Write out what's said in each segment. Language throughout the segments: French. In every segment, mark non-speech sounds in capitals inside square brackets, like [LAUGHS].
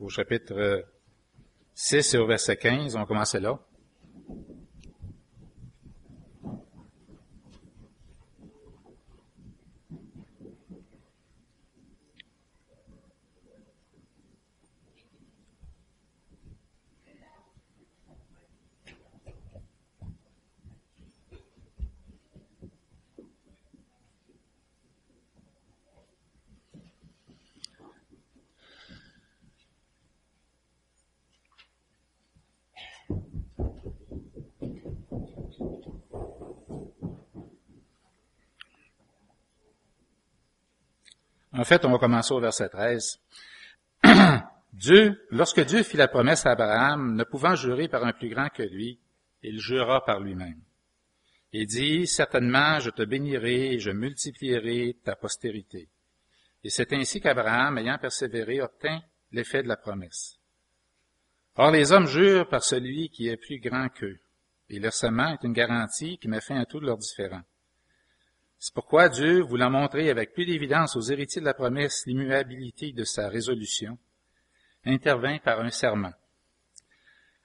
au chapitre 6 et au verset 15. On commencer là. En fait, on va commencer au verset 13. [CLEARS THROAT] Dieu, lorsque Dieu fit la promesse à Abraham, ne pouvant jurer par un plus grand que lui, il jura par lui-même. Il dit, certainement, je te bénirai et je multiplierai ta postérité. Et c'est ainsi qu'Abraham, ayant persévéré, obtint l'effet de la promesse. Or, les hommes jurent par celui qui est plus grand qu'eux, et leur serment est une garantie qui met fin à tous leurs différends. C'est pourquoi Dieu, voulant montrer avec plus d'évidence aux héritiers de la promesse l'immuabilité de sa résolution, intervint par un serment,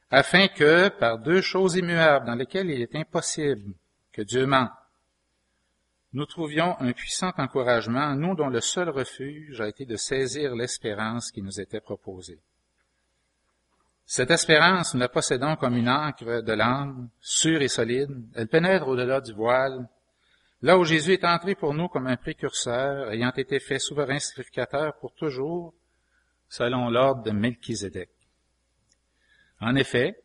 afin que, par deux choses immuables dans lesquelles il est impossible que Dieu ment, nous trouvions un puissant encouragement, nous dont le seul refuge a été de saisir l'espérance qui nous était proposée. Cette espérance, nous la possédons comme une encre de l'âme, sûre et solide. Elle pénètre au-delà du voile, Là où Jésus est entré pour nous comme un précurseur, ayant été fait souverain sacrificateur pour toujours, selon l'ordre de Melchizedek. En effet,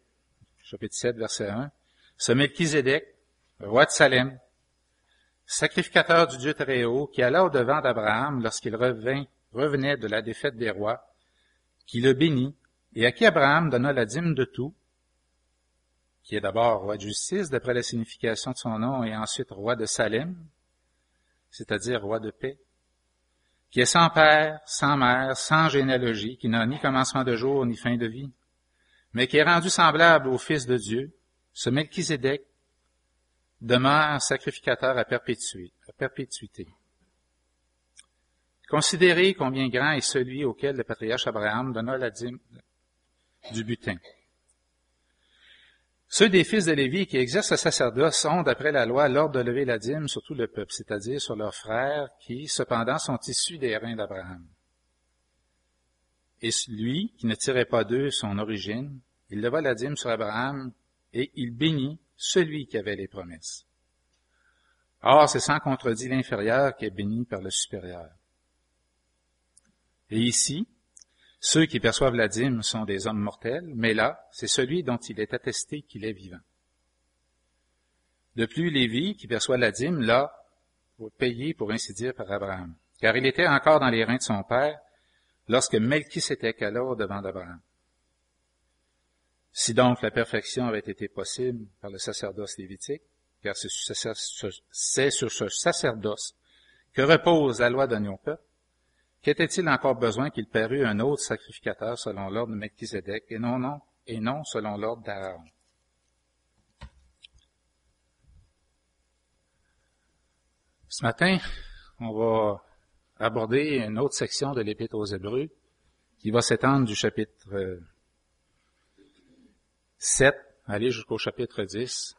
chapitre 7, verset 1, ce Melchizedek, roi de Salem, sacrificateur du Dieu très haut, qui alla au-devant d'Abraham lorsqu'il revenait de la défaite des rois, qui le bénit, et à qui Abraham donna la dîme de tout, qui est d'abord roi de justice d'après la signification de son nom, et ensuite roi de Salem, c'est-à-dire roi de paix, qui est sans père, sans mère, sans généalogie, qui n'a ni commencement de jour ni fin de vie, mais qui est rendu semblable au Fils de Dieu, ce Melchizedek demeure sacrificateur à, à perpétuité. Considérez combien grand est celui auquel le patriarche Abraham donna la dîme du butin. Ceux des fils de Lévi qui exercent le sacerdoce ont, d'après la loi, l'ordre de lever la dîme sur tout le peuple, c'est-à-dire sur leurs frères qui, cependant, sont issus des reins d'Abraham. Et lui, qui ne tirait pas d'eux son origine, il leva la dîme sur Abraham et il bénit celui qui avait les promesses. Or, c'est sans contredit l'inférieur qui est béni par le supérieur. Et ici, ceux qui perçoivent la dîme sont des hommes mortels, mais là, c'est celui dont il est attesté qu'il est vivant. De plus, Lévi, qui perçoit la dîme, là, payé, pour ainsi dire, par Abraham, car il était encore dans les reins de son père lorsque Melchisédek alla devant d'Abraham. Si donc la perfection avait été possible par le sacerdoce lévitique, car c'est sur ce sacerdoce que repose la loi de peuple, Qu'était-il encore besoin qu'il parût un autre sacrificateur selon l'ordre de Melchizedek et non, non, et non selon l'ordre d'Aaron? Ce matin, on va aborder une autre section de l'Épître aux Hébreux qui va s'étendre du chapitre 7 aller jusqu'au chapitre 10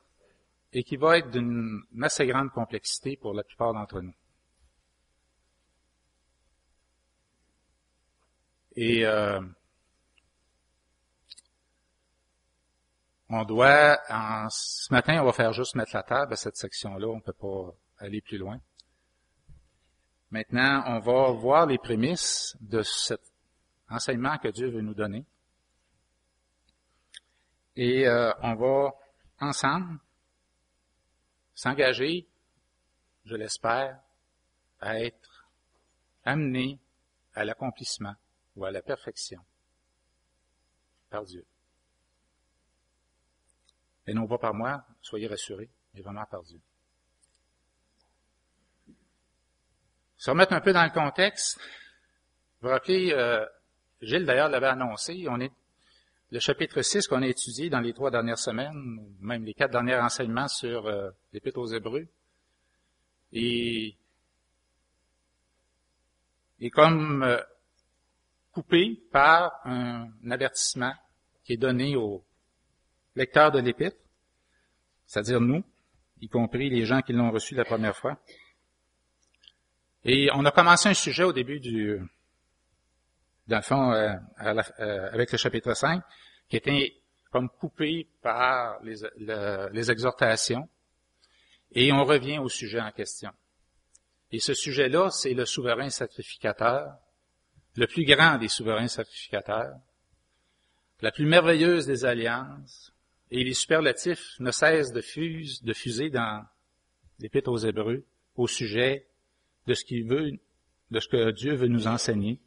et qui va être d'une assez grande complexité pour la plupart d'entre nous. Et euh, on doit, en, ce matin, on va faire juste mettre la table à cette section-là, on ne peut pas aller plus loin. Maintenant, on va voir les prémices de cet enseignement que Dieu veut nous donner. Et euh, on va ensemble s'engager, je l'espère, à être amenés à l'accomplissement ou à la perfection par Dieu. Et non pas par moi, soyez rassurés, mais vraiment par Dieu. Se remettre un peu dans le contexte, vous rappelez, euh, Gilles d'ailleurs l'avait annoncé, on est le chapitre 6 qu'on a étudié dans les trois dernières semaines, ou même les quatre derniers enseignements sur euh, l'Épître aux Hébreux. Et, et comme euh, coupé par un avertissement qui est donné aux lecteurs de l'Épître, c'est-à-dire nous, y compris les gens qui l'ont reçu la première fois. Et on a commencé un sujet au début du, dans le fond, euh, euh, avec le chapitre 5, qui était comme coupé par les, les exhortations. Et on revient au sujet en question. Et ce sujet-là, c'est le souverain sacrificateur, le plus grand des souverains sacrificateurs, la plus merveilleuse des alliances, et les superlatifs ne cessent de, fuse, de fuser dans l'Épître aux Hébreux au sujet de ce qu'il veut, de ce que Dieu veut nous enseigner.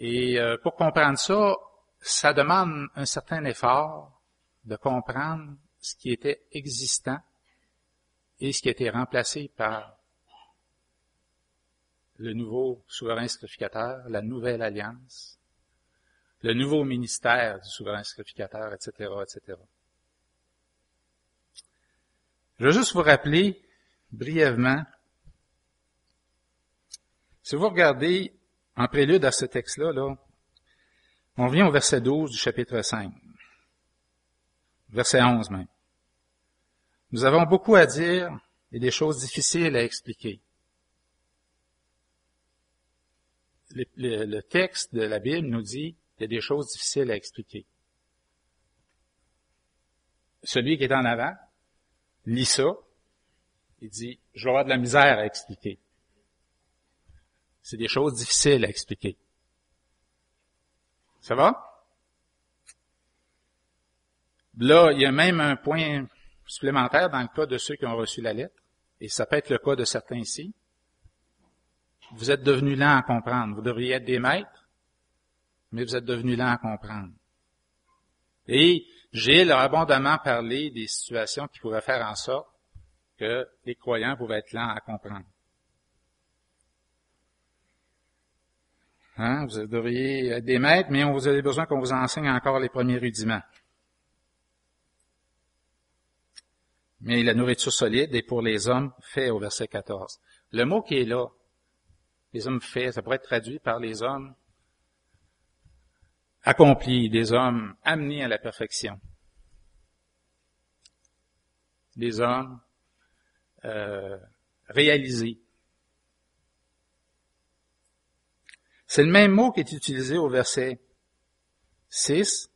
Et euh, pour comprendre ça, ça demande un certain effort de comprendre ce qui était existant et ce qui a été remplacé par le nouveau souverain sacrificateur, la nouvelle alliance, le nouveau ministère du souverain sacrificateur, etc., etc. Je veux juste vous rappeler brièvement, si vous regardez en prélude à ce texte-là, là, on vient au verset 12 du chapitre 5, verset 11 même. Nous avons beaucoup à dire et des choses difficiles à expliquer. Le, texte de la Bible nous dit qu'il y a des choses difficiles à expliquer. Celui qui est en avant lit ça, il dit, je vais avoir de la misère à expliquer. C'est des choses difficiles à expliquer. Ça va? Là, il y a même un point supplémentaire dans le cas de ceux qui ont reçu la lettre, et ça peut être le cas de certains ici. Vous êtes devenus lents à comprendre. Vous devriez être des maîtres, mais vous êtes devenus lents à comprendre. Et Gilles a abondamment parlé des situations qui pourraient faire en sorte que les croyants pouvaient être lents à comprendre. Hein? Vous devriez être des maîtres, mais vous avez besoin qu'on vous enseigne encore les premiers rudiments. Mais la nourriture solide est pour les hommes fait au verset 14. Le mot qui est là, les hommes faits, ça pourrait être traduit par les hommes accomplis, des hommes amenés à la perfection. Des hommes euh, réalisés. C'est le même mot qui est utilisé au verset 6.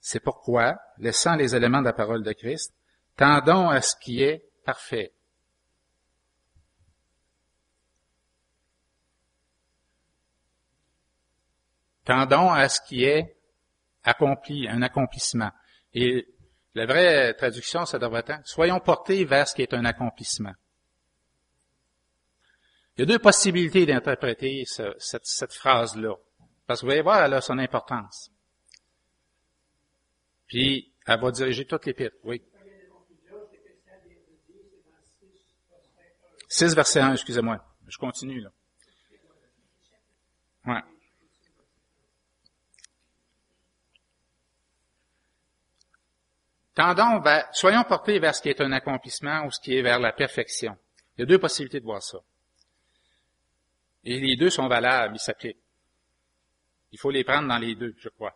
C'est pourquoi, laissant les éléments de la parole de Christ, tendons à ce qui est parfait. Tendons à ce qui est accompli, un accomplissement. Et la vraie traduction, ça devrait être soyons portés vers ce qui est un accomplissement. Il y a deux possibilités d'interpréter cette, cette phrase-là. Parce que vous allez voir, elle a son importance. Puis, elle va diriger toutes les pites, oui. 6 verset 1, excusez-moi. Je continue, là. Ouais. Tendons vers, soyons portés vers ce qui est un accomplissement ou ce qui est vers la perfection. Il y a deux possibilités de voir ça. Et les deux sont valables, ils s'appliquent. Il faut les prendre dans les deux, je crois.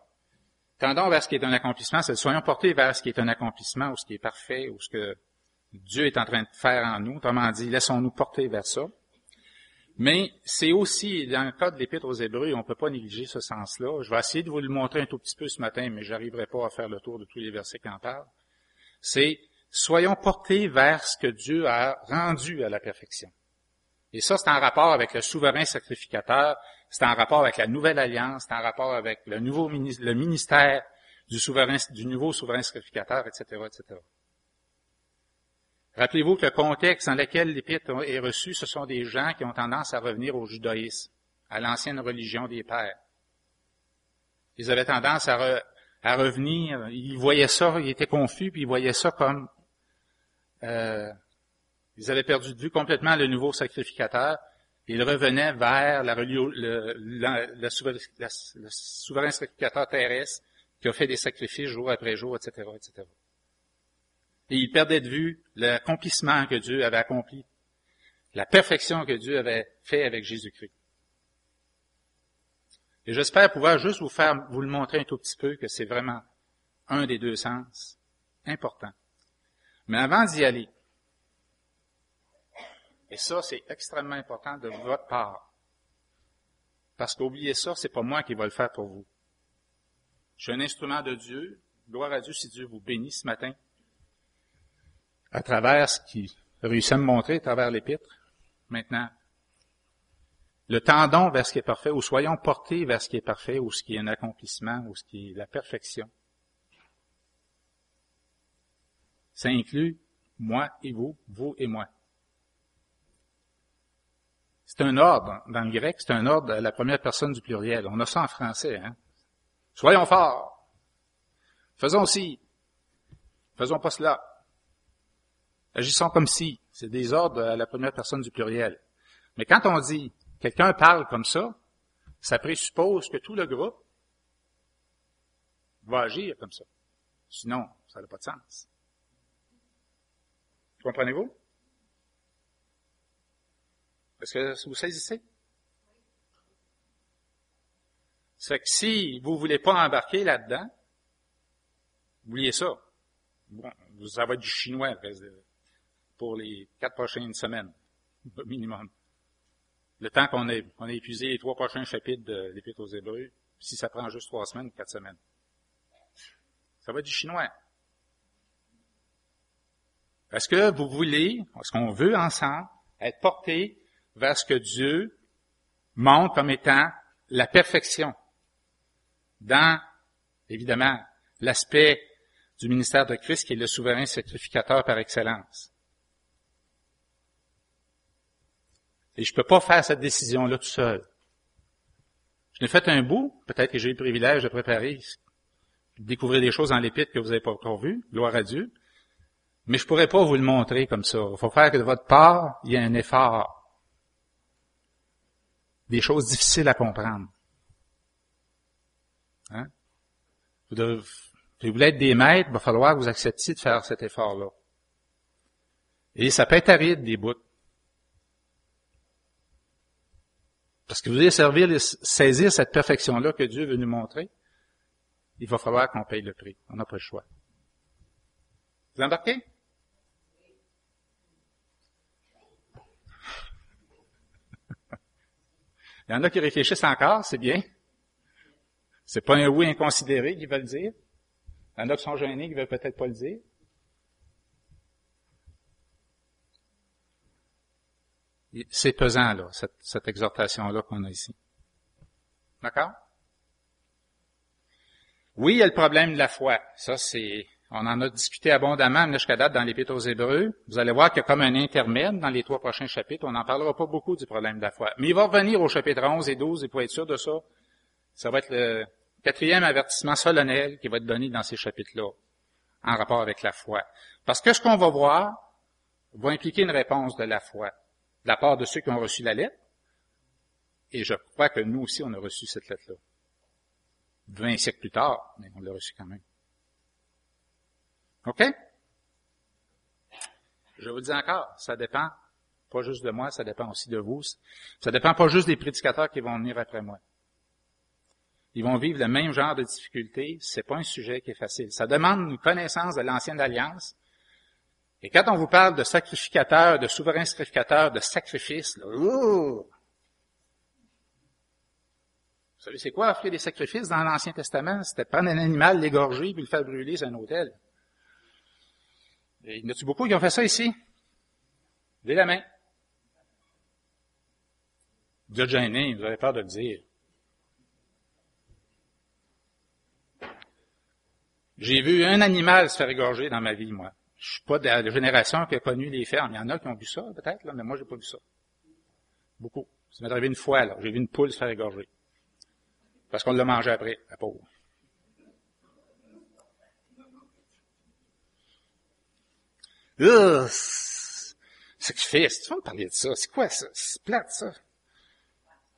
Tendons vers ce qui est un accomplissement, c'est soyons portés vers ce qui est un accomplissement ou ce qui est parfait ou ce que Dieu est en train de faire en nous. Autrement dit, laissons-nous porter vers ça. Mais c'est aussi, dans le cas de l'Épître aux Hébreux, on ne peut pas négliger ce sens-là. Je vais essayer de vous le montrer un tout petit peu ce matin, mais j'arriverai pas à faire le tour de tous les versets qui en. C'est soyons portés vers ce que Dieu a rendu à la perfection. Et ça, c'est en rapport avec le souverain sacrificateur, c'est en rapport avec la nouvelle alliance, c'est en rapport avec le nouveau le ministère du du nouveau souverain sacrificateur, etc., etc. Rappelez-vous que le contexte dans lequel l'épître est reçu, ce sont des gens qui ont tendance à revenir au judaïsme, à l'ancienne religion des pères. Ils avaient tendance à, revenir, ils voyaient ça, ils étaient confus, puis ils voyaient ça comme... Euh, ils avaient perdu de vue complètement le nouveau sacrificateur, ils revenaient vers la, le, le, souverain sacrificateur terrestre qui a fait des sacrifices jour après jour, etc., etc et il perdait de vue l'accomplissement que Dieu avait accompli, la perfection que Dieu avait fait avec Jésus-Christ. Et j'espère pouvoir juste vous faire, vous le montrer un tout petit peu que c'est vraiment un des deux sens important. Mais avant d'y aller, et ça, c'est extrêmement important de votre part. Parce qu'oubliez ça, c'est pas moi qui va le faire pour vous. Je suis un instrument de Dieu. Gloire à Dieu si Dieu vous bénit ce matin. À travers ce qu'il réussit à me montrer, à travers l'épître. Maintenant, le tendon vers ce qui est parfait, ou soyons portés vers ce qui est parfait, ou ce qui est un accomplissement, ou ce qui est la perfection. Ça inclut moi et vous, vous et moi. C'est un ordre dans le grec, c'est un ordre à la première personne du pluriel. On a ça en français. Hein? Soyons forts. Faisons ci. Faisons pas cela. Agissons comme si. C'est des ordres à la première personne du pluriel. Mais quand on dit quelqu'un parle comme ça, ça présuppose que tout le groupe va agir comme ça. Sinon, ça n'a pas de sens. Comprenez-vous? Est-ce que vous saisissez? C'est que si vous voulez pas embarquer là-dedans, oubliez ça. Bon, ça va être du chinois pour les quatre prochaines semaines, [LAUGHS] minimum. Le temps qu'on ait, on ait épuisé les trois prochains chapitres de l'Épître aux Hébreux, si ça prend juste trois semaines ou quatre semaines. Ça va être du chinois. Est-ce que vous voulez, est-ce qu'on veut ensemble être porté vers ce que Dieu montre comme étant la perfection? Dans, évidemment, l'aspect du ministère de Christ qui est le souverain sacrificateur par excellence. Et je ne peux pas faire cette décision-là tout seul. Je l'ai fait un bout, peut-être que j'ai eu le privilège de préparer, de découvrir des choses dans l'épître que vous n'avez pas encore vues, gloire à Dieu. Mais je ne pourrais pas vous le montrer comme ça. Il faut faire que de votre part, il y ait un effort des choses difficiles à comprendre. Hein? Vous, devez, vous voulez être des maîtres, il va falloir que vous acceptiez de faire cet effort-là. Et ça peut être aride, des bouts. Parce que vous voulez servir, saisir cette perfection-là que Dieu veut nous montrer, il va falloir qu'on paye le prix. On n'a pas le choix. Vous embarquez? [LAUGHS] Il y en a qui réfléchissent encore, c'est bien. C'est pas un oui inconsidéré qu'ils veulent dire. Il y en a qui sont gênés qui veulent peut-être pas le dire. C'est pesant, là, cette, cette exhortation-là qu'on a ici. D'accord? Oui, il y a le problème de la foi. Ça, c'est on en a discuté abondamment jusqu'à date dans l'Épître aux Hébreux. Vous allez voir qu'il y a comme un intermède dans les trois prochains chapitres. On n'en parlera pas beaucoup du problème de la foi. Mais il va revenir au chapitre 11 et 12, et pour être sûr de ça, ça va être le quatrième avertissement solennel qui va être donné dans ces chapitres-là, en rapport avec la foi. Parce que ce qu'on va voir va impliquer une réponse de la foi, de la part de ceux qui ont reçu la lettre, et je crois que nous aussi, on a reçu cette lettre-là. Vingt siècles plus tard, mais on l'a reçu quand même. OK? Je vous dis encore, ça dépend pas juste de moi, ça dépend aussi de vous. Ça dépend pas juste des prédicateurs qui vont venir après moi. Ils vont vivre le même genre de difficultés. C'est pas un sujet qui est facile. Ça demande une connaissance de l'ancienne alliance. Et quand on vous parle de sacrificateur, de souverain sacrificateur, de sacrifice, là, vous savez c'est quoi offrir des sacrifices dans l'Ancien Testament? C'était prendre un animal, l'égorger, puis le faire brûler sur un hôtel. Il y en a-tu beaucoup qui ont fait ça ici? Levez la main. Vous êtes gêné, vous avez peur de le dire. J'ai vu un animal se faire égorger dans ma vie, moi. Je suis pas de la génération qui a connu les fermes. Il y en a qui ont vu ça, peut-être, mais moi, j'ai pas vu ça. Beaucoup. Ça m'est arrivé une fois, là. J'ai vu une poule se faire égorger. Parce qu'on l'a mangé après, la pauvre. sacrifice, tu vas me parler de ça. C'est quoi ça? C'est plate, ça.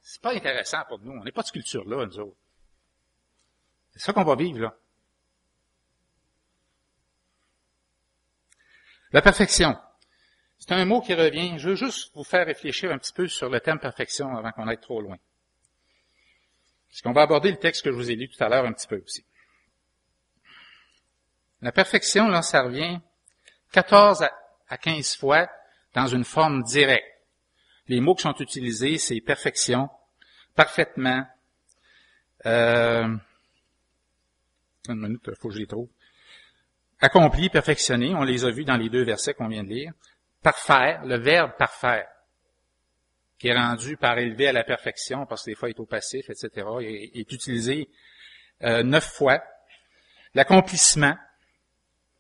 C'est pas intéressant pour nous. On n'est pas de culture-là, nous autres. C'est ça qu'on va vivre, là. La perfection. C'est un mot qui revient. Je veux juste vous faire réfléchir un petit peu sur le thème perfection avant qu'on aille trop loin. Parce qu'on va aborder le texte que je vous ai lu tout à l'heure un petit peu aussi. La perfection, là, ça revient 14 à 15 fois dans une forme directe. Les mots qui sont utilisés, c'est perfection, parfaitement, euh, une minute, faut que je les trouve. Accompli, perfectionné, on les a vus dans les deux versets qu'on vient de lire. Parfaire, le verbe parfaire, qui est rendu par élevé à la perfection, parce que des fois il est au passif, etc., est, utilisé euh, neuf fois. L'accomplissement,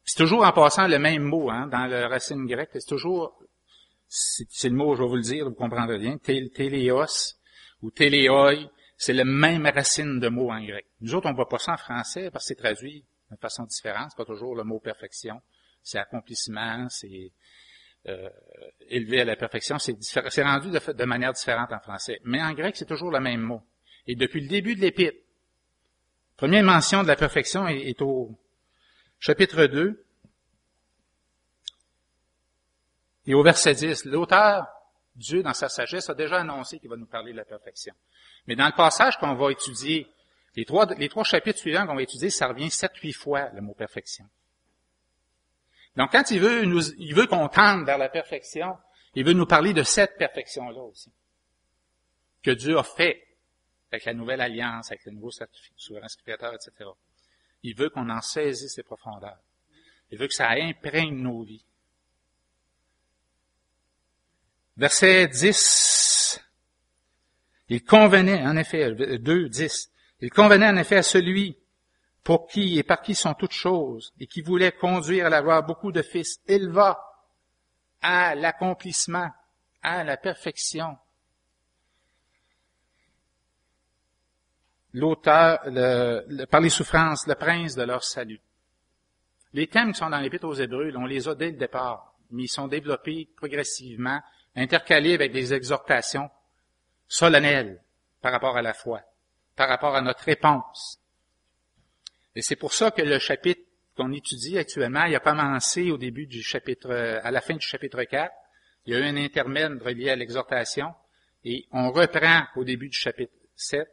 c'est toujours en passant le même mot hein, dans la racine grecque, c'est toujours, c'est le mot, je vais vous le dire, vous comprendrez bien, téléos ou téléoi, c'est la même racine de mots en grec. Nous autres, on ne voit pas ça en français parce que c'est traduit de façon différente. C'est pas toujours le mot perfection. C'est accomplissement, c'est euh, élevé à la perfection. C'est, rendu de, manière différente en français. Mais en grec, c'est toujours le même mot. Et depuis le début de l'épître, première mention de la perfection est, est au chapitre 2 et au verset 10. L'auteur, Dieu, dans sa sagesse, a déjà annoncé qu'il va nous parler de la perfection. Mais dans le passage qu'on va étudier, les trois, les trois chapitres suivants qu'on va étudier, ça revient sept, huit fois le mot perfection. Donc quand il veut nous, il veut qu'on tende vers la perfection, il veut nous parler de cette perfection-là aussi. Que Dieu a fait avec la nouvelle alliance, avec le nouveau souverain sacrificateur, etc. Il veut qu'on en saisisse ses profondeurs. Il veut que ça imprègne nos vies. Verset 10 il convenait, en effet, 2, 10, il convenait en effet à celui pour qui et par qui sont toutes choses, et qui voulait conduire à l'avoir beaucoup de fils, il va à l'accomplissement, à la perfection. L'auteur, par les souffrances, le prince de leur salut. Les thèmes qui sont dans l'Épître aux Hébreux, on les a dès le départ, mais ils sont développés progressivement, intercalés avec des exhortations solennel par rapport à la foi, par rapport à notre réponse. Et c'est pour ça que le chapitre qu'on étudie actuellement, il a commencé au début du chapitre, à la fin du chapitre 4. Il y a eu un intermède relié à l'exhortation et on reprend au début du chapitre 7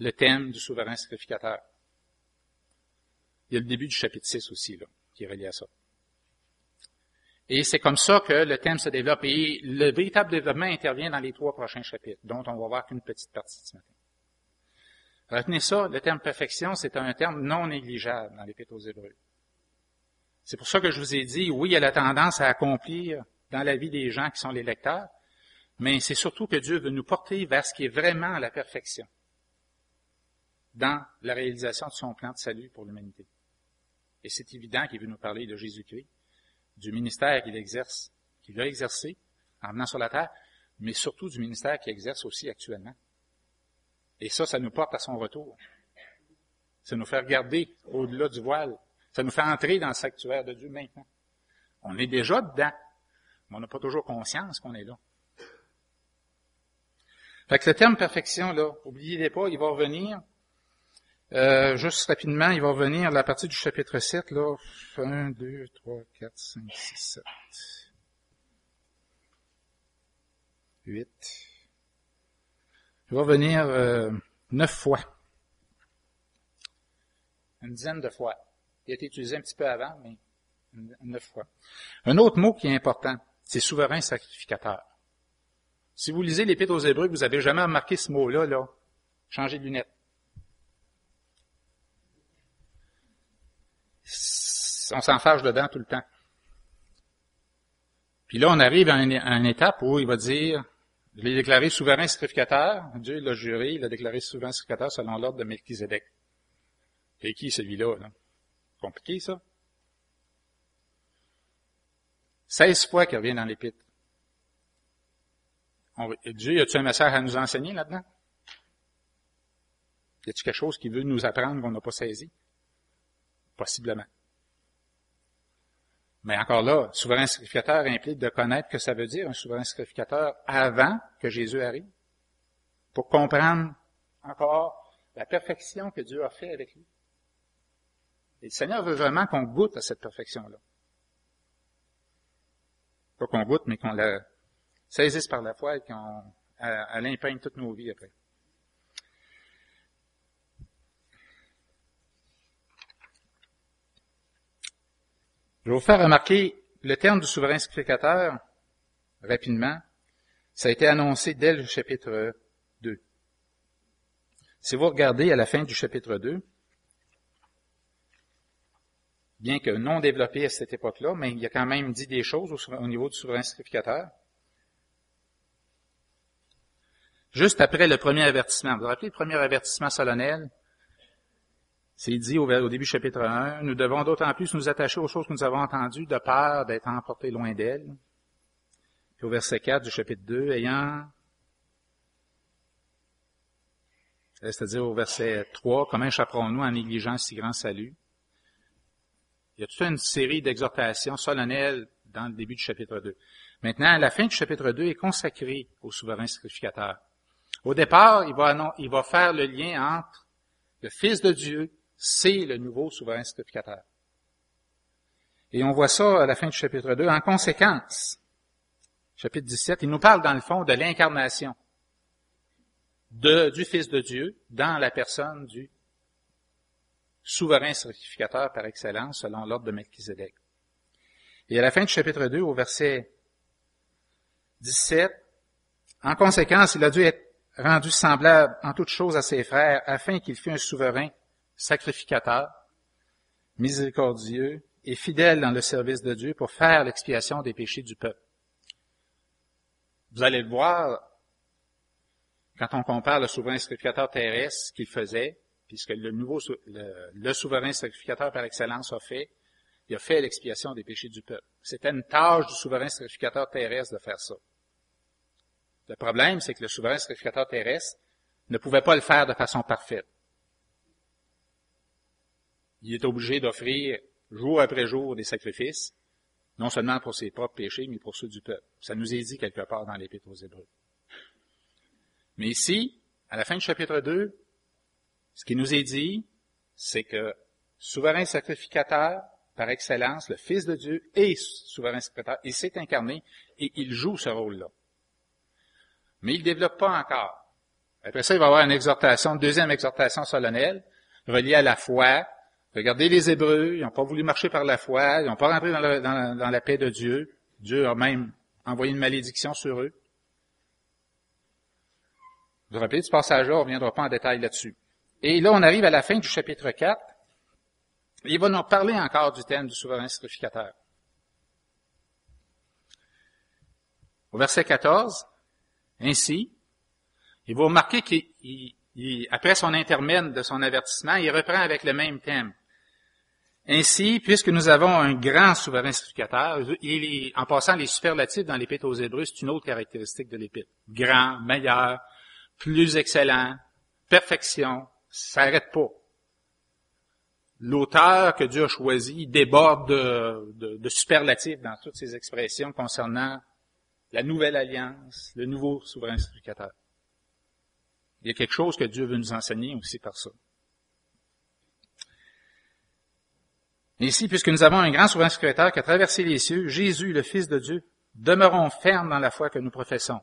le thème du souverain sacrificateur. Il y a le début du chapitre 6 aussi, là, qui est relié à ça. Et c'est comme ça que le thème se développe. Et le véritable développement intervient dans les trois prochains chapitres, dont on va voir qu'une petite partie ce matin. Retenez ça, le terme perfection, c'est un terme non négligeable dans l'Épître aux Hébreux. C'est pour ça que je vous ai dit, oui, il y a la tendance à accomplir dans la vie des gens qui sont les lecteurs, mais c'est surtout que Dieu veut nous porter vers ce qui est vraiment la perfection dans la réalisation de son plan de salut pour l'humanité. Et c'est évident qu'il veut nous parler de Jésus-Christ, du ministère qu'il exerce, qu'il a exercé en venant sur la terre, mais surtout du ministère qu'il exerce aussi actuellement. Et ça, ça nous porte à son retour. Ça nous fait regarder au-delà du voile. Ça nous fait entrer dans le sanctuaire de Dieu maintenant. On est déjà dedans, mais on n'a pas toujours conscience qu'on est là. Fait que le terme perfection, là, oubliez-les pas, il va revenir euh, juste rapidement, il va revenir à la partie du chapitre 7, là. 1, 2, 3, 4, 5, 6, 7. 8. Il va revenir euh, neuf fois. Une dizaine de fois. Il a été utilisé un petit peu avant, mais neuf fois. Un autre mot qui est important, c'est souverain sacrificateur. Si vous lisez l'Épître aux Hébreux, vous avez jamais remarqué ce mot-là, là. Changez de lunettes. on s'en fâche dedans tout le temps. Puis là, on arrive à, une étape où il va dire, je l'ai déclaré souverain sacrificateur, Dieu l'a juré, il l'a déclaré souverain sacrificateur selon l'ordre de Melchizedek. Et qui celui-là? Là? Compliqué ça? 16 fois qu'il revient dans l'épître. Dieu, y a-tu un message à nous enseigner là-dedans? Y a-t-il quelque chose qui veut nous apprendre qu'on n'a pas saisi? Possiblement. Mais encore là, souverain sacrificateur implique de connaître que ça veut dire un souverain sacrificateur avant que Jésus arrive, pour comprendre encore la perfection que Dieu a fait avec lui. Et le Seigneur veut vraiment qu'on goûte à cette perfection-là. Pas qu'on goûte, mais qu'on la saisisse par la foi et qu'on elle imprègne toutes nos vies après. Je vais vous faire remarquer le terme du souverain sacrificateur, rapidement. Ça a été annoncé dès le chapitre 2. Si vous regardez à la fin du chapitre 2, bien que non développé à cette époque-là, mais il a quand même dit des choses au, niveau du souverain sacrificateur. Juste après le premier avertissement, vous vous rappelez le premier avertissement solennel? C'est dit au, début du chapitre 1, nous devons d'autant plus nous attacher aux choses que nous avons entendues de peur d'être emportés loin d'elles. Puis au verset 4 du chapitre 2, ayant, c'est-à-dire au verset 3, comment échapperons-nous en négligeant si grand salut? Il y a toute une série d'exhortations solennelles dans le début du chapitre 2. Maintenant, la fin du chapitre 2 est consacrée au souverain sacrificateur. Au départ, il va, il va faire le lien entre le Fils de Dieu, c'est le nouveau souverain sacrificateur. Et on voit ça à la fin du chapitre 2. En conséquence, chapitre 17, il nous parle dans le fond de l'incarnation du Fils de Dieu dans la personne du souverain sacrificateur par excellence selon l'ordre de Melchizedek. Et à la fin du chapitre 2, au verset 17, en conséquence, il a dû être rendu semblable en toutes choses à ses frères afin qu'il fût un souverain sacrificateur, miséricordieux et fidèle dans le service de Dieu pour faire l'expiation des péchés du peuple. Vous allez le voir quand on compare le souverain sacrificateur terrestre qu'il faisait puisque le nouveau, le, souverain sacrificateur par excellence a fait, il a fait l'expiation des péchés du peuple. C'était une tâche du souverain sacrificateur terrestre de faire ça. Le problème, c'est que le souverain sacrificateur terrestre ne pouvait pas le faire de façon parfaite. Il est obligé d'offrir jour après jour des sacrifices, non seulement pour ses propres péchés, mais pour ceux du peuple. Ça nous est dit quelque part dans l'Épître aux Hébreux. Mais ici, à la fin du chapitre 2, ce qui nous est dit, c'est que souverain sacrificateur par excellence, le Fils de Dieu est souverain sacrificateur, il s'est incarné et il joue ce rôle-là. Mais il ne développe pas encore. Après ça, il va y avoir une exhortation, une deuxième exhortation solennelle, reliée à la foi. Regardez les Hébreux, ils n'ont pas voulu marcher par la foi, ils n'ont pas rentré dans, la paix de Dieu. Dieu a même envoyé une malédiction sur eux. Vous vous rappelez ce passage-là, on ne reviendra pas en détail là-dessus. Et là, on arrive à la fin du chapitre 4. Il va nous parler encore du thème du souverain sacrificateur. Au verset 14, ainsi, il va remarquer qu'après son intermède de son avertissement, il reprend avec le même thème. Ainsi, puisque nous avons un grand souverain sacrificateur, en passant les superlatifs dans l'épître aux Hébreux, c'est une autre caractéristique de l'épître. Grand, meilleur, plus excellent, perfection, ça n'arrête pas. L'auteur que Dieu a choisi déborde de, de, superlatifs dans toutes ses expressions concernant la nouvelle alliance, le nouveau souverain sacrificateur. Il y a quelque chose que Dieu veut nous enseigner aussi par ça. ici, puisque nous avons un grand souverain sacrificateur qui a traversé les cieux, Jésus, le Fils de Dieu, demeurons fermes dans la foi que nous professons,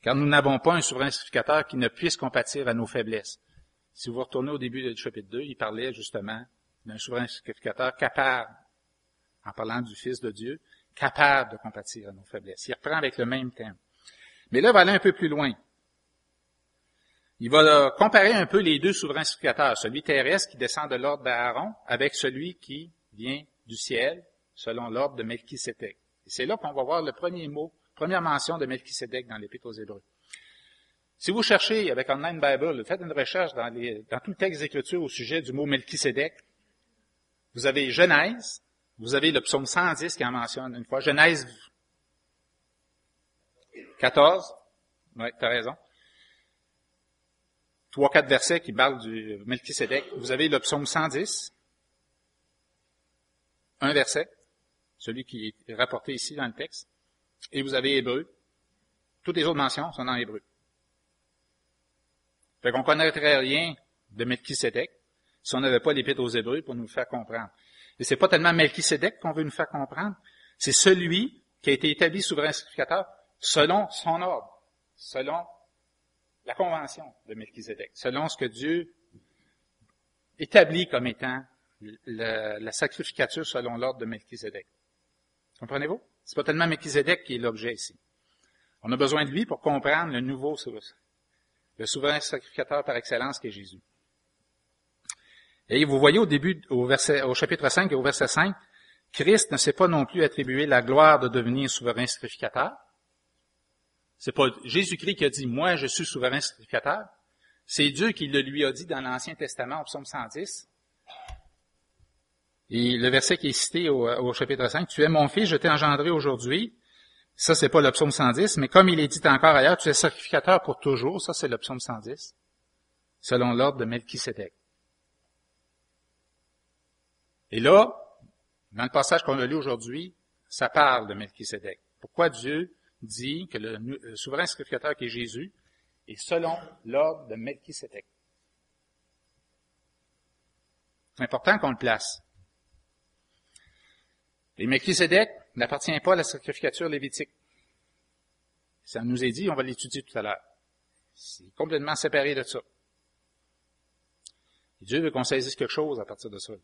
car nous n'avons pas un souverain sacrificateur qui ne puisse compatir à nos faiblesses, si vous retournez au début du chapitre 2, il parlait justement d'un souverain sacrificateur capable, en parlant du Fils de Dieu, capable de compatir à nos faiblesses. Il reprend avec le même thème. Mais là, va aller un peu plus loin. Il va comparer un peu les deux souverains sacrificateurs, celui terrestre qui descend de l'ordre d'Aaron avec celui qui vient du ciel selon l'ordre de Melchisédek. Et c'est là qu'on va voir le premier mot, première mention de Melchisédek dans l'Épître aux Hébreux. Si vous cherchez avec Online Bible, faites une recherche dans, dans tout le texte d'écriture au sujet du mot Melchisedec, vous avez Genèse, vous avez le psaume 110 qui en mentionne une fois, Genèse 14, oui, tu as raison, trois, quatre versets qui parlent du Melchisedec. Vous avez le psaume 110, un verset, celui qui est rapporté ici dans le texte, et vous avez Hébreu. Toutes les autres mentions sont en Hébreu. Fait qu'on connaîtrait rien de Melchisedec si on n'avait pas l'épître aux Hébreux pour nous faire comprendre. Et c'est pas tellement Melchisedec qu'on veut nous faire comprendre, c'est celui qui a été établi souverain sacrificateur selon son ordre, selon la convention de Melchisedec, selon ce que Dieu établit comme étant la, sacrificature selon l'ordre de Melchizedek. Comprenez-vous? C'est pas tellement Melchizedek qui est l'objet ici. On a besoin de lui pour comprendre le nouveau, le souverain sacrificateur par excellence qui est Jésus. Et vous voyez au début, au, au chapitre 5 et au verset 5, Christ ne s'est pas non plus attribué la gloire de devenir souverain sacrificateur. C'est pas Jésus-Christ qui a dit, moi je suis souverain sacrificateur. C'est Dieu qui le lui a dit dans l'Ancien Testament au psaume 110. Et le verset qui est cité au, chapitre 5, Tu es mon fils, je t'ai engendré aujourd'hui. Ça, c'est pas le psaume 110, mais comme il est dit encore ailleurs, tu es sacrificateur pour toujours. Ça, c'est le psaume 110, selon l'ordre de Melchisedec. Et là, dans le passage qu'on a lu aujourd'hui, ça parle de Melchisedec. Pourquoi Dieu dit que le, souverain sacrificateur qui est Jésus est selon l'ordre de Melchisedec? C'est important qu'on le place. Et Melchisedec n'appartient pas à la sacrificature lévitique. Ça nous est dit, on va l'étudier tout à l'heure. C'est complètement séparé de ça. Dieu veut qu'on saisisse quelque chose à partir de ça.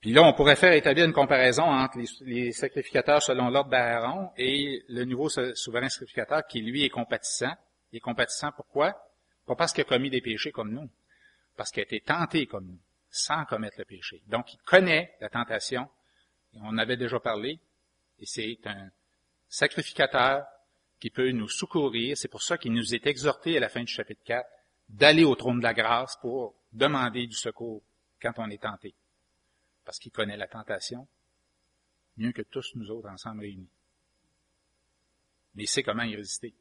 Puis là, on pourrait faire établir une comparaison entre les, sacrificateurs selon l'ordre d'Aaron et le nouveau souverain sacrificateur qui, lui, est compatissant. Il est compatissant pourquoi? Pas parce qu'il a commis des péchés comme nous, parce qu'il a été tenté comme nous, sans commettre le péché. Donc, il connaît la tentation, on en avait déjà parlé, et c'est un sacrificateur qui peut nous secourir. C'est pour ça qu'il nous est exhorté à la fin du chapitre 4 d'aller au trône de la grâce pour demander du secours quand on est tenté. Parce qu'il connaît la tentation mieux que tous nous autres ensemble réunis. Mais il sait comment y résister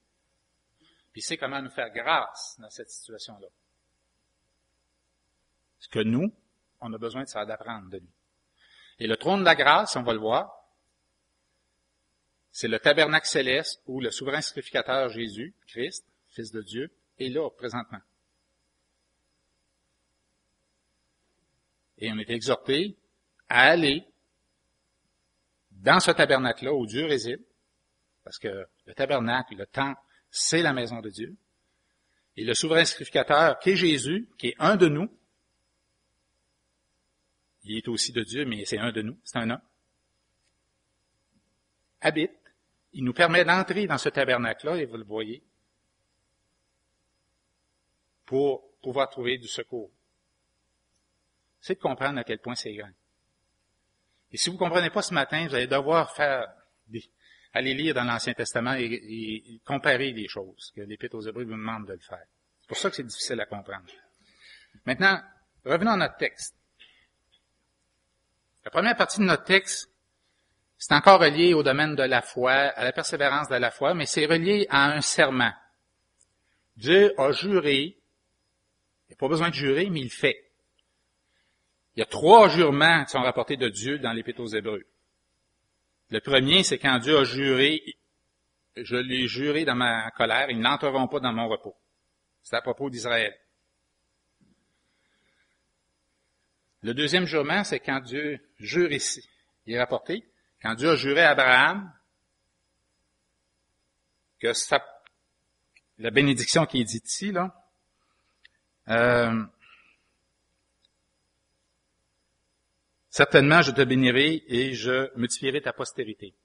il sait comment nous faire grâce dans cette situation-là. Ce que nous, on a besoin de ça d'apprendre de lui. Et le trône de la grâce, on va le voir, c'est le tabernacle céleste où le souverain sacrificateur Jésus, Christ, Fils de Dieu, est là présentement. Et on est exhorté à aller dans ce tabernacle-là où Dieu réside, parce que le tabernacle, le temple, c'est la maison de Dieu. Et le souverain sacrificateur, qui est Jésus, qui est un de nous, il est aussi de Dieu, mais c'est un de nous, c'est un homme, habite, il nous permet d'entrer dans ce tabernacle-là, et vous le voyez, pour pouvoir trouver du secours. C'est de comprendre à quel point c'est grand. Et si vous ne comprenez pas ce matin, vous allez devoir faire des, aller lire dans l'Ancien Testament et, comparer les choses, que l'Épître aux Hébreux vous demande de le faire. C'est pour ça que c'est difficile à comprendre. Maintenant, revenons à notre texte. La première partie de notre texte, c'est encore relié au domaine de la foi, à la persévérance de la foi, mais c'est relié à un serment. Dieu a juré, il n'y a pas besoin de jurer, mais il fait. Il y a trois jurements qui sont rapportés de Dieu dans l'Épître aux Hébreux. Le premier, c'est quand Dieu a juré, je l'ai juré dans ma colère, ils n'entreront pas dans mon repos. C'est à propos d'Israël. Le deuxième jurement, c'est quand Dieu jure ici. Il est rapporté, quand Dieu a juré à Abraham que ça, la bénédiction qui est dite ici, là, euh, Certainement, je te bénirai et je multiplierai ta postérité.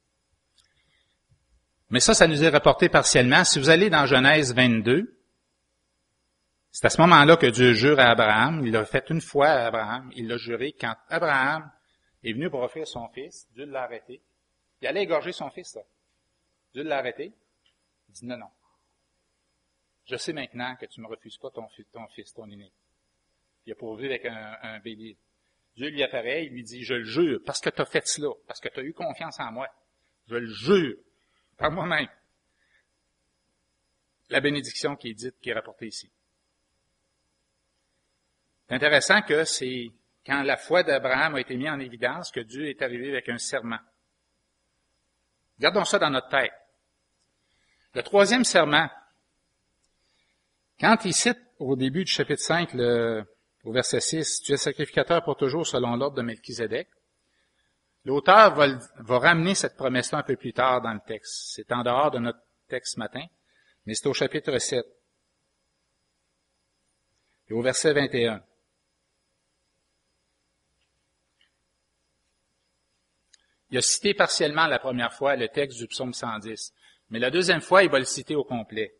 Mais ça, ça nous est rapporté partiellement. Si vous allez dans Genèse 22, c'est à ce moment-là que Dieu jure à Abraham. Il l'a fait une fois à Abraham. Il l'a juré quand Abraham est venu pour offrir son fils. Dieu l'a arrêté. Il allait égorger son fils, là. Dieu l'a arrêté. Il dit non, non. Je sais maintenant que tu ne me refuses pas ton, ton fils, ton aîné. Il a pourvu avec un, un bélier. Dieu lui apparaît, il lui dit, je le jure, parce que tu as fait cela, parce que tu as eu confiance en moi, je le jure, par moi-même. La bénédiction qui est dite, qui est rapportée ici. C'est intéressant que c'est quand la foi d'Abraham a été mise en évidence que Dieu est arrivé avec un serment. Gardons ça dans notre tête. Le troisième serment, quand il cite au début du chapitre 5 le, au verset 6, tu es sacrificateur pour toujours selon l'ordre de Melchizedek. L'auteur va, ramener cette promesse-là un peu plus tard dans le texte. C'est en dehors de notre texte ce matin. Mais c'est au chapitre 7. Et au verset 21. Il a cité partiellement la première fois le texte du psaume 110, mais la deuxième fois, il va le citer au complet.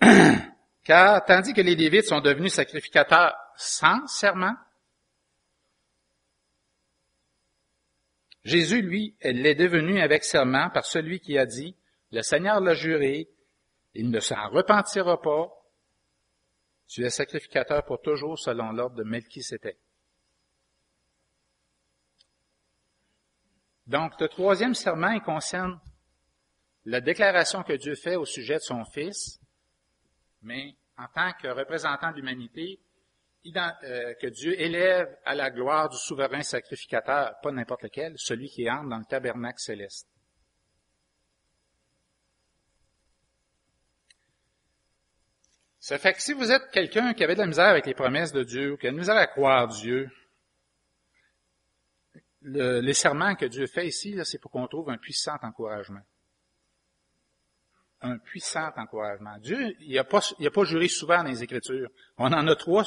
[CLEARS THROAT] Car tandis que les Lévites sont devenus sacrificateurs sans serment, Jésus, lui, l'est devenu avec serment par celui qui a dit, le Seigneur l'a juré, il ne s'en repentira pas, tu es sacrificateur pour toujours selon l'ordre de Melchisédek. Donc, le troisième serment, il concerne la déclaration que Dieu fait au sujet de son Fils, mais en tant que représentant de l'humanité, euh, que Dieu élève à la gloire du souverain sacrificateur, pas n'importe lequel, celui qui entre dans le tabernacle céleste. Ça fait que si vous êtes quelqu'un qui avait de la misère avec les promesses de Dieu, qui a de la misère à croire Dieu, les serments que Dieu fait ici, c'est pour qu'on trouve un puissant encouragement. Un puissant encouragement. Dieu, il n'a pas, il a pas juré souvent dans les Écritures. On en a trois,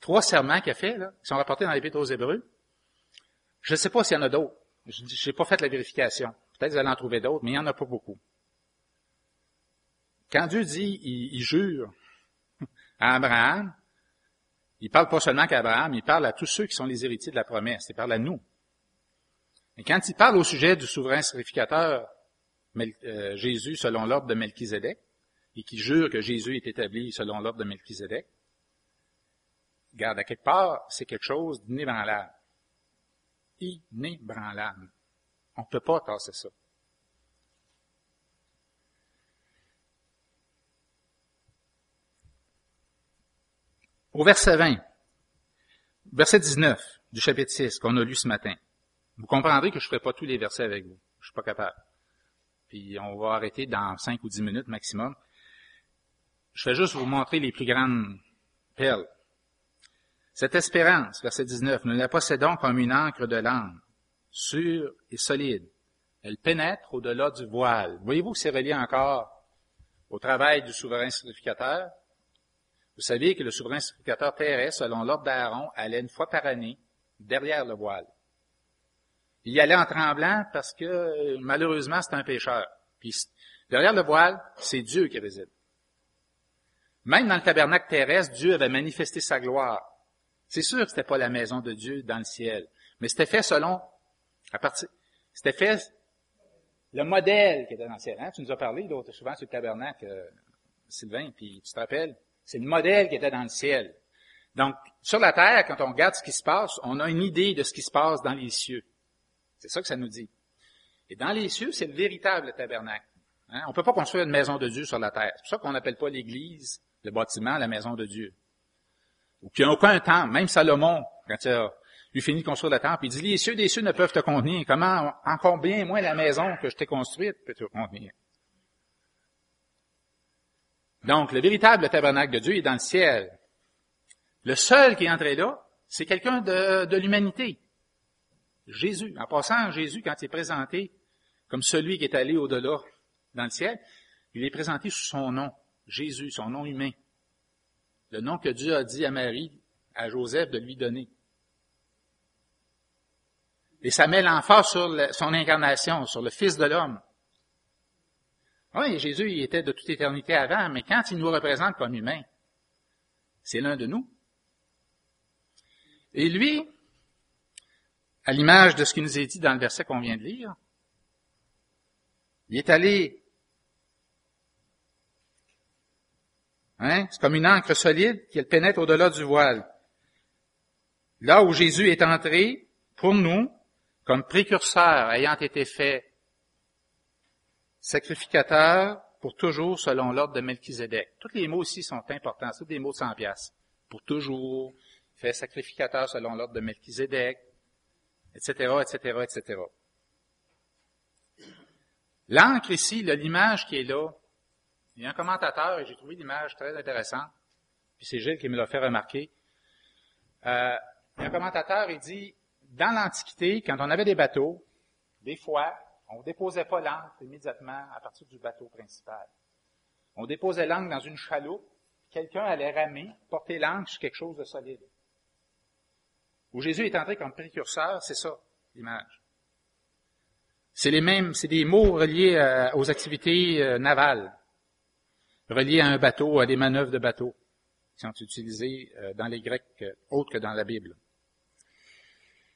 trois serments qu'il a fait, là, qui sont rapportés dans l'Épître aux Hébreux. Je ne sais pas s'il y en a d'autres. Je n'ai pas fait la vérification. Peut-être que vous allez en trouver d'autres, mais il n'y en a pas beaucoup. Quand Dieu dit, il, jure à Abraham, il parle pas seulement qu'à Abraham, il parle à tous ceux qui sont les héritiers de la promesse. Il parle à nous. Et quand il parle au sujet du souverain sacrificateur, Jésus selon l'ordre de Melchizedek, et qui jure que Jésus est établi selon l'ordre de Melchizedek, garde à quelque part, c'est quelque chose d'inébranlable. Inébranlable. On ne peut pas tasser ça. Au verset 20, verset 19 du chapitre 6 qu'on a lu ce matin, vous comprendrez que je ne ferai pas tous les versets avec vous. Je suis pas capable. Puis on va arrêter dans 5 ou 10 minutes maximum. Je vais juste vous montrer les plus grandes perles. Cette espérance, verset 19, nous la possédons comme une encre de l'âme, sûre et solide. Elle pénètre au-delà du voile. Voyez-vous que c'est relié encore au travail du souverain sacrificateur? Vous savez que le souverain sacrificateur terrestre, selon l'ordre d'Aaron, allait une fois par année derrière le voile. Il y allait en tremblant parce que malheureusement c'est un pécheur. Puis derrière le voile, c'est Dieu qui réside. Même dans le tabernacle terrestre, Dieu avait manifesté sa gloire. C'est sûr que c'était pas la maison de Dieu dans le ciel, mais c'était fait selon, à partir, c'était fait le modèle qui était dans le ciel. Hein? Tu nous as parlé l'autre souvent sur le tabernacle, euh, Sylvain, puis tu te rappelles, c'est le modèle qui était dans le ciel. Donc, sur la terre, quand on regarde ce qui se passe, on a une idée de ce qui se passe dans les cieux. C'est ça que ça nous dit. Et dans les cieux, c'est le véritable tabernacle. Hein? On ne peut pas construire une maison de Dieu sur la terre. C'est pour ça qu'on n'appelle pas l'Église, le bâtiment, la maison de Dieu. Ou qu'il n'y a aucun temple. Même Salomon, quand il a eu fini de construire le temple, il dit, les cieux des cieux ne peuvent te contenir. Comment encore bien moins la maison que je t'ai construite peut te contenir? Donc, le véritable tabernacle de Dieu est dans le ciel. Le seul qui est entré là, c'est quelqu'un de, de l'humanité. Jésus. En passant, Jésus, quand il est présenté comme celui qui est allé au-delà dans le ciel, il est présenté sous son nom, Jésus, son nom humain. Le nom que Dieu a dit à Marie, à Joseph de lui donner. Et ça met l'emphase sur son incarnation, sur le Fils de l'homme. Oui, Jésus, il était de toute éternité avant, mais quand il nous représente comme humain, c'est l'un de nous. Et lui, à l'image de ce qui nous est dit dans le verset qu'on vient de lire, il est allé, hein, c'est comme une encre solide qui pénètre au-delà du voile. Là où Jésus est entré, pour nous, comme précurseur ayant été fait sacrificateur pour toujours selon l'ordre de Melchizedek. Tous les mots ici sont importants, c'est des mots de 100 piastres. Pour toujours, fait sacrificateur selon l'ordre de Melchizedek, etc., etc., etc. L'encre ici, l'image qui est là, il y a un commentateur, et j'ai trouvé l'image très intéressante, puis c'est Gilles qui me l'a fait remarquer. Euh, il y a un commentateur, il dit, dans l'Antiquité, quand on avait des bateaux, des fois, on ne déposait pas l'encre immédiatement à partir du bateau principal. On déposait l'angle dans une chaloupe, quelqu'un allait ramer, porter l'angle sur quelque chose de solide. Où Jésus est entré comme précurseur, c'est ça, l'image. C'est les mêmes, c'est des mots reliés euh, aux activités euh, navales, reliés à un bateau, à des manœuvres de bateau, qui sont utilisés euh, dans les Grecs autres que dans la Bible.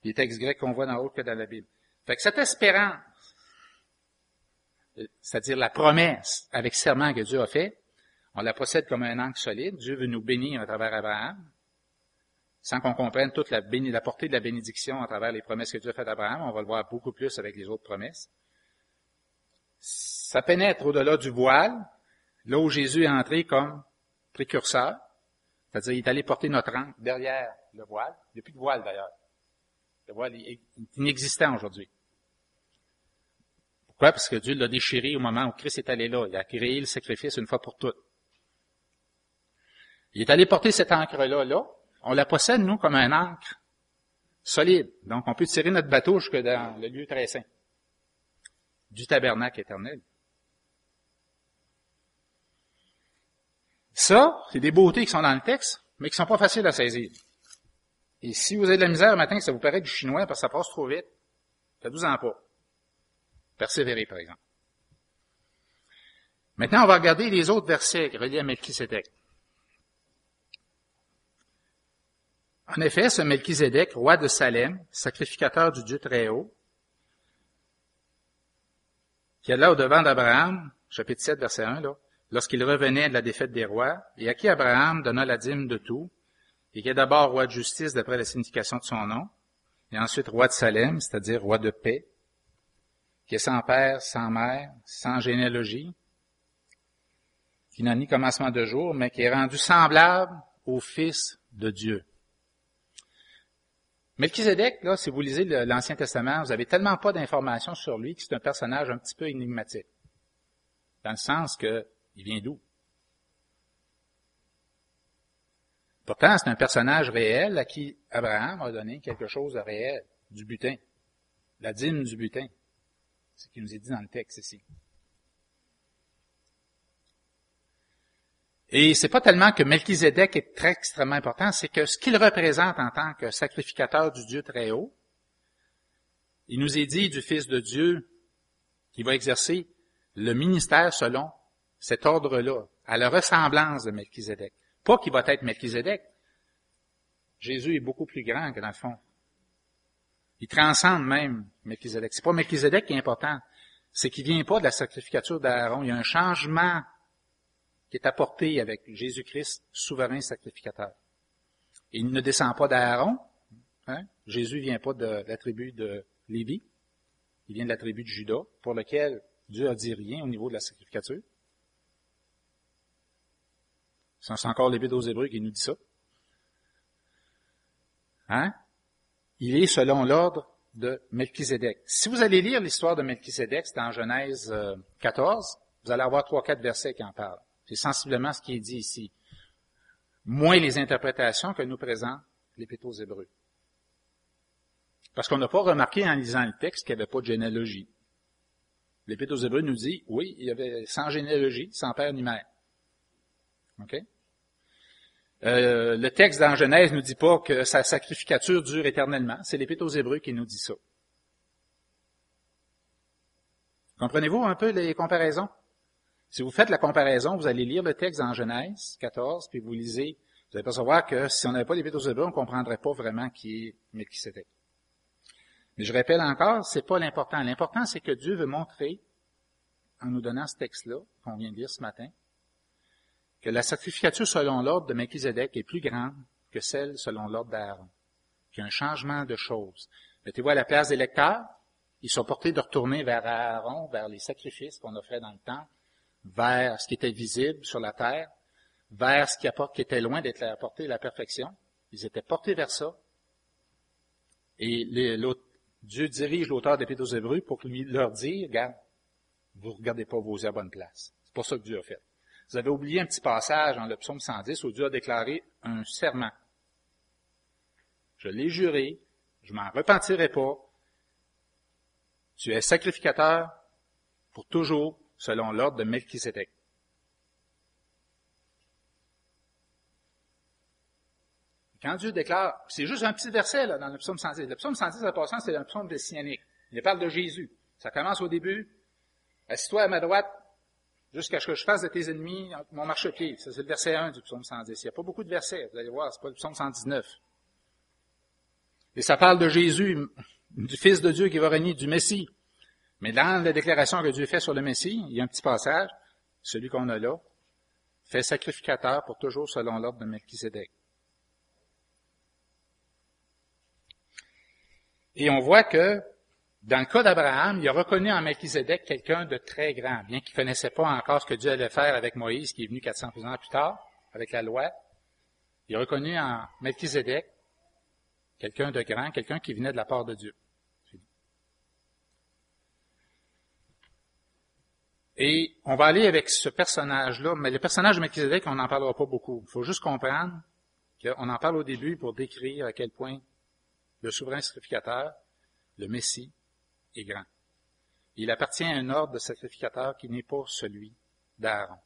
Les textes grecs qu'on voit dans autres que dans la Bible. Fait que cette espérance, c'est-à-dire la promesse avec serment que Dieu a fait, on la possède comme un ancre solide. Dieu veut nous bénir à travers Abraham, sans qu'on comprenne toute la, la, portée de la bénédiction à travers les promesses que Dieu a faites à Abraham. On va le voir beaucoup plus avec les autres promesses. Ça pénètre au-delà du voile, là où Jésus est entré comme précurseur, c'est-à-dire il est allé porter notre ancre derrière le voile. Il n'y a plus de voile d'ailleurs. Le voile est inexistant aujourd'hui. Pourquoi? Parce que Dieu l'a déchiré au moment où Christ est allé là. Il a créé le sacrifice une fois pour toutes. Il est allé porter cette encre-là, là. On la possède, nous, comme un encre solide. Donc, on peut tirer notre bateau jusque dans le lieu très saint du tabernacle éternel. Ça, c'est des beautés qui sont dans le texte, mais qui sont pas faciles à saisir. Et si vous avez de la misère un matin, ça vous paraît du chinois parce que ça passe trop vite, faites-vous en pas. Persévérer, par exemple. Maintenant, on va regarder les autres versets reliés à Melchizedek. En effet, ce Melchizedek, roi de Salem, sacrificateur du Dieu très haut, qui est là au devant d'Abraham, chapitre 7, verset 1, là, lorsqu'il revenait de la défaite des rois, et à qui Abraham donna la dîme de tout, et qui est d'abord roi de justice d'après la signification de son nom, et ensuite roi de Salem, c'est-à-dire roi de paix, qui est sans père, sans mère, sans généalogie, qui n'a ni commencement de jour, mais qui est rendu semblable au Fils de Dieu. Melchizedek, là, si vous lisez l'Ancien Testament, vous avez tellement pas d'informations sur lui que c'est un personnage un petit peu énigmatique. Dans le sens que, il vient d'où? Pourtant, c'est un personnage réel à qui Abraham a donné quelque chose de réel, du butin, la dîme du butin. Ce qui nous est dit dans le texte ici. Et c'est pas tellement que Melchizedek est très extrêmement important, c'est que ce qu'il représente en tant que sacrificateur du Dieu très haut, il nous est dit du Fils de Dieu qui va exercer le ministère selon cet ordre-là, à la ressemblance de Melchizedek. Pas qu'il va être Melchizedek. Jésus est beaucoup plus grand que dans le fond. Il transcende même Melchizedek. C'est pas Melchizedek qui est important. C'est qu'il vient pas de la sacrificature d'Aaron. Il y a un changement qui est apporté avec Jésus-Christ, souverain sacrificateur. Il ne descend pas d'Aaron. Hein? Jésus vient pas de la tribu de Lévi. Il vient de la tribu de Judas, pour lequel Dieu a dit rien au niveau de la sacrificature. C'est encore l'Épître aux Hébreux qui nous dit ça. Hein? il est selon l'ordre de Melchizedek. Si vous allez lire l'histoire de Melchizedek, c'est en Genèse 14, euh, vous allez avoir trois, quatre versets qui en parlent. C'est sensiblement ce qui est dit ici. Moins les interprétations que nous présente l'Épître aux Hébreux. Parce qu'on n'a pas remarqué en lisant le texte qu'il n'y avait pas de généalogie. L'Épître aux Hébreux nous dit, oui, il y avait sans généalogie, sans père ni mère. OK? Euh, le texte dans Genèse nous dit pas que sa sacrificature dure éternellement. C'est l'Épître aux Hébreux qui nous dit ça. Comprenez-vous un peu les comparaisons? Si vous faites la comparaison, vous allez lire le texte dans Genèse 14, puis vous lisez, vous allez percevoir que si on n'avait pas l'Épître aux Hébreux, on ne comprendrait pas vraiment qui est c'était. Mais je répète encore, c'est pas l'important. L'important, c'est que Dieu veut montrer, en nous donnant ce texte-là, qu'on vient de lire ce matin, que la sacrificature selon l'ordre de Melchizedek est plus grande que celle selon l'ordre d'Aaron, qu'il y a un changement de choses. Mettez-vous à la place des lecteurs, ils sont portés de retourner vers Aaron, vers les sacrifices qu'on offrait dans le temple, vers ce qui était visible sur la terre, vers ce qui, était loin d'être apporté la perfection. Ils étaient portés vers ça. Et Dieu dirige l'auteur des aux Hébreux pour lui, leur dire, regarde, vous regardez pas vos à bonne place. C'est pas ça que Dieu a fait. Vous avez oublié un petit passage dans le psaume 110 où Dieu a déclaré un serment. Je l'ai juré, je m'en repentirai pas. Tu es sacrificateur pour toujours selon l'ordre de Melchisedec. Quand Dieu déclare, c'est juste un petit verset là, dans le psaume 110. Le psaume 110, à passant, c'est un psaume messianique. Il parle de Jésus. Ça commence au début. Assis-toi à ma droite jusqu'à ce que je fasse de tes ennemis mon marchepied. Ça, c'est le verset 1 du psaume 110. Il n'y a pas beaucoup de versets, vous allez voir, c'est pas le psaume 119. Et ça parle de Jésus, du Fils de Dieu qui va régner, du Messie. Mais dans la déclaration que Dieu fait sur le Messie, il y a un petit passage, celui qu'on a là, fait sacrificateur pour toujours selon l'ordre de Melchizedek. Et on voit que, dans le cas d'Abraham, il a reconnu en Melchizedek quelqu'un de très grand, bien qu'il ne connaissait pas encore ce que Dieu allait faire avec Moïse, qui est venu 400 ans plus tard, avec la loi. Il a reconnu en Melchizedek quelqu'un de grand, quelqu'un qui venait de la part de Dieu. Et on va aller avec ce personnage-là, mais le personnage de Melchizedek, on n'en parlera pas beaucoup. Il faut juste comprendre qu'on en parle au début pour décrire à quel point le souverain sacrificateur, le Messie, est grand. Il appartient à un ordre de sacrificateurs qui n'est pas celui d'Aaron.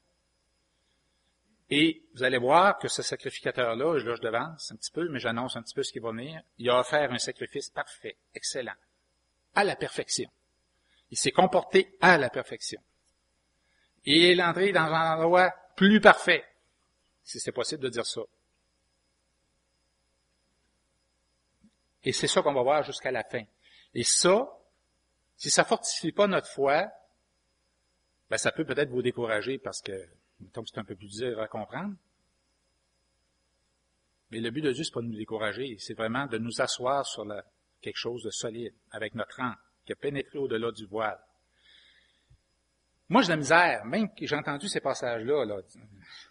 Et vous allez voir que ce sacrificateur-là, là je devance un petit peu, mais j'annonce un petit peu ce qui va venir, il a offert un sacrifice parfait, excellent, à la perfection. Il s'est comporté à la perfection. Et il est entré dans un endroit plus parfait, si c'est possible de dire ça. Et c'est ça qu'on va voir jusqu'à la fin. Et ça, si ça fortifie pas notre foi, ben ça peut peut-être vous décourager parce que, comme c'est un peu plus dur à comprendre. Mais le but de Dieu, c'est pas de nous décourager, c'est vraiment de nous asseoir sur quelque chose de solide, avec notre âme, qui a pénétré au-delà du voile. Moi, j'ai la misère, même que j'ai entendu ces passages-là, là. Tu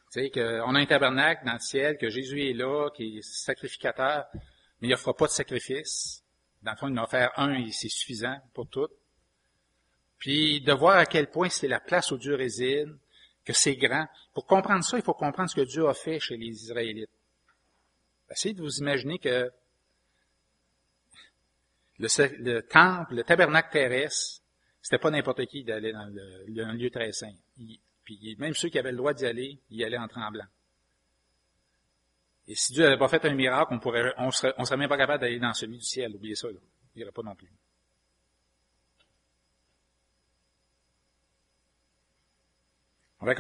sais, qu'on a un tabernacle dans le ciel, que Jésus est là, qui est sacrificateur mais il ne fera pas de sacrifice. Dans le fond, il en a offert un et c'est suffisant pour tout. Puis de voir à quel point c'est la place où Dieu réside, que c'est grand. Pour comprendre ça, il faut comprendre ce que Dieu a fait chez les Israélites. Essayez de vous imaginer que le, temple, le tabernacle terrestre, c'était pas n'importe qui d'aller dans un lieu très saint. puis même ceux qui avaient le droit d'y aller, y allaient en tremblant. Et si Dieu n'avait pas fait un miracle, on pourrait, on serait, on serait même pas capable d'aller dans celui du ciel. Oubliez ça, là. Il n'y aurait pas non plus. On va